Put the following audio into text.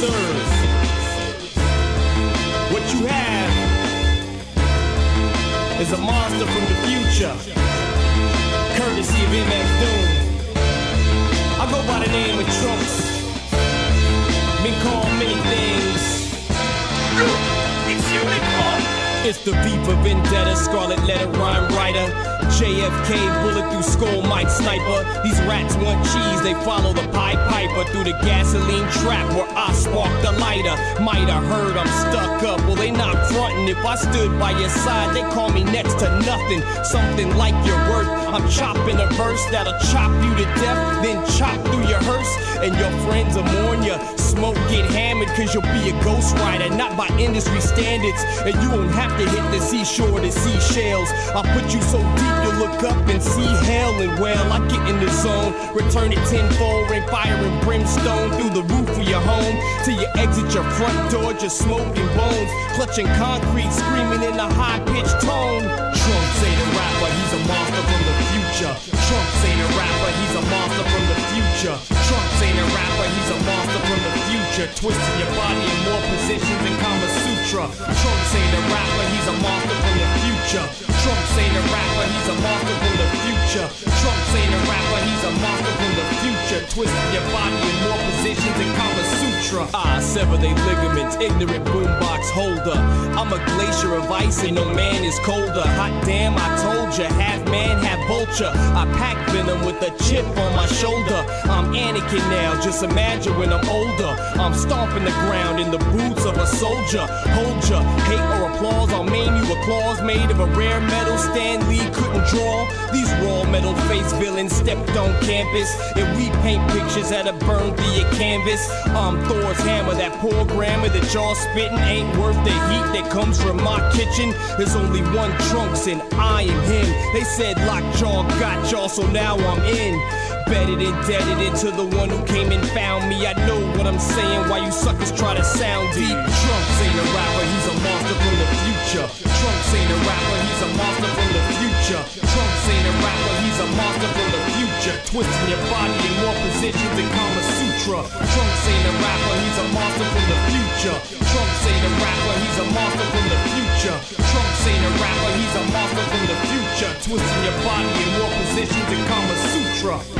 sirs. What you have is a monster from the future, courtesy of MF Doom. I go by the name of Trunks. It's the V for Vendetta, Scarlet Letter, rhyme writer. JFK, bullet through skull, Mike Sniper. These rats want cheese, they follow the Pied Piper through the gasoline trap where I spark the lighter. Might have heard I'm stuck up, well, they not frontin'. If I stood by your side, they call me next to nothing. Something like your worth. I'm chopping a verse that'll chop you to death, then chop through your hearse. And your friends will mourn ya. Get hammered, cause you'll be a ghostwriter, not by industry standards. And you won't have to hit the seashore to see shells. I put you so deep you look up and see hell. And well, I get in the zone. Return it tenfold, rain fire and brimstone through the roof of your home. Till you exit your front door, just smoking bones. Clutching concrete, screaming in a high pitched tone. Trunks ain't a rapper, he's a monster from the future. Trunks ain't a rapper, he's a monster from the future. Future. Twisting your body in more positions than Kama Sutra. Trunks ain't a rapper, he's a monster from the future. Trunks ain't a rapper, he's a monster from the future. Trunks ain't a rapper, he's a monster from the future. Twisting your body in more positions than Kama Sutra. I sever they ligaments, ignorant boombox holder. I'm a glacier of ice and no man is colder. Hot damn, I told ya, half man, half vulture. I pack venom with a chip on my shoulder. Now, just imagine when I'm older. I'm stomping the ground in the boots of a soldier. Hold ya, hate or applause, I'll maim you a claws made of a rare metal Stan Lee couldn't draw. These raw metal face villains stepped on campus. And we paint pictures that'll burned through your canvas. I'm Thor's hammer, that poor grammar that y'all spitting ain't worth the heat that comes from my kitchen. There's only one Trunks and I am him. They said lockjaw got y'all, so now I'm in. Bedded indebted into the one who came and found me. I know what I'm saying, why you suckers try to sound deep. Trunks ain't a rapper, he's a monster from the future. Trunks ain't a rapper, he's a monster from the future. Trunks ain't a rapper, he's a monster from the future. Twisting your body in more positions than Kama Sutra. Trunks ain't a rapper, he's a monster from the future. Trunks ain't a rapper, he's a monster from the future. Trunks ain't a rapper, he's a monster from the future. Twisting your body in more positions than Kama Sutra.